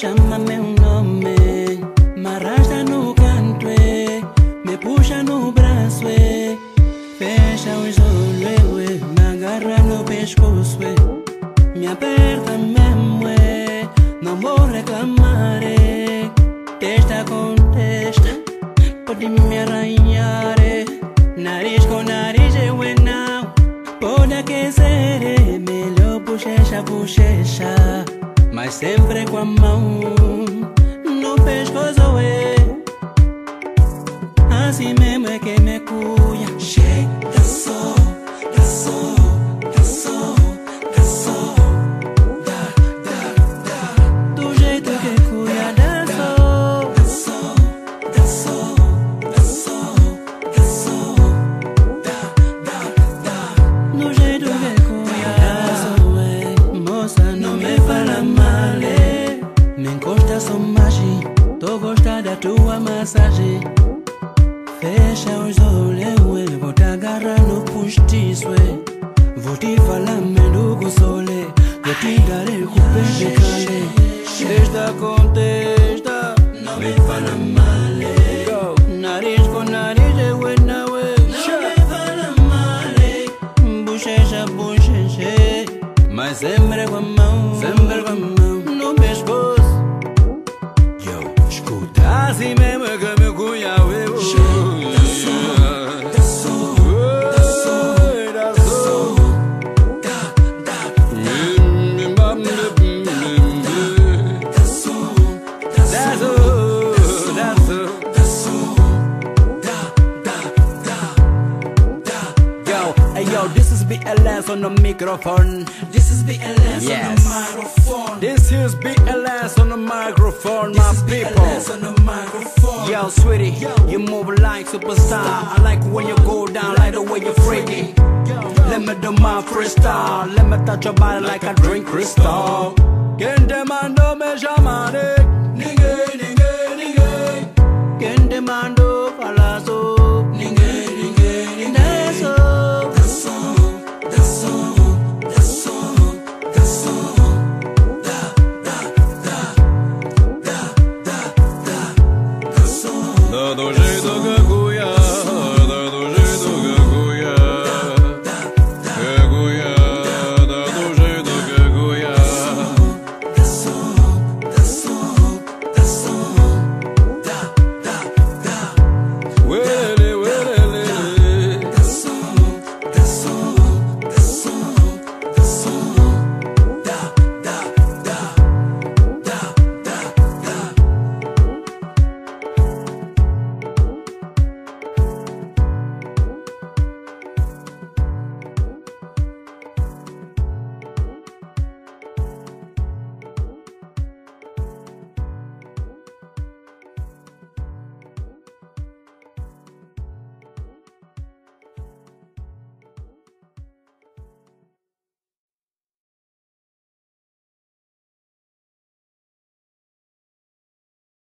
Chámame un nombre, me arrastra no canto. Me puxa no braço, eh. Fecha os olhos. Me agarra no pescoço. Me aperta mesmo. Não vou reclamar, eh. Testa com testa, pode me arranhar. Nariz com nariz, eu não. Pode aquecer, eh. Melhor bochecha, bochecha. Mas sempre com a mão no pescoço, é. Assim mesmo é que me uzolewele votagara nokushtiswe votivalame nokosole votidale kupendekale eshtakonte BLS on the microphone. This is BLS yes. on the microphone. This is BLS on the microphone, this my is people. BLS on the microphone. Yo, sweetie, Yo. you move like superstar. I like when you go down, like the way you freaky. Let me do my freestyle. Let me touch your body like a drink crystal. Can demand mandó me llamaré. Ninguém, ninguém, ninguém. Quien te do jeito que